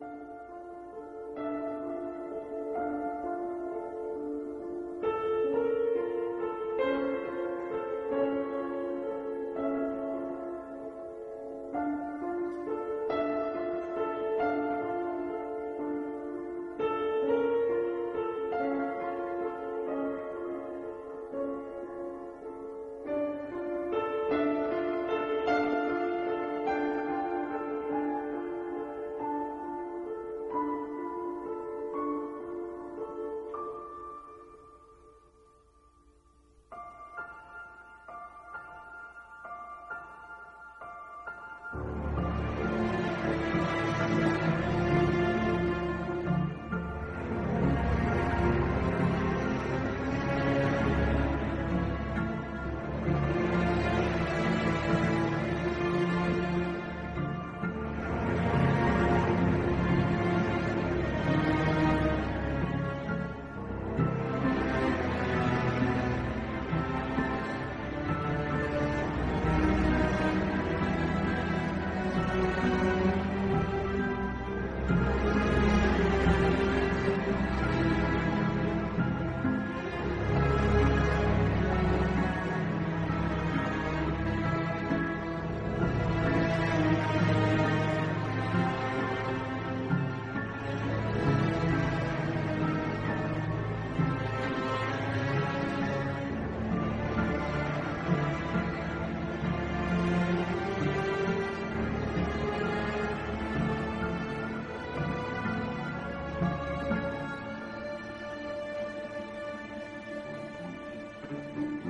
う何?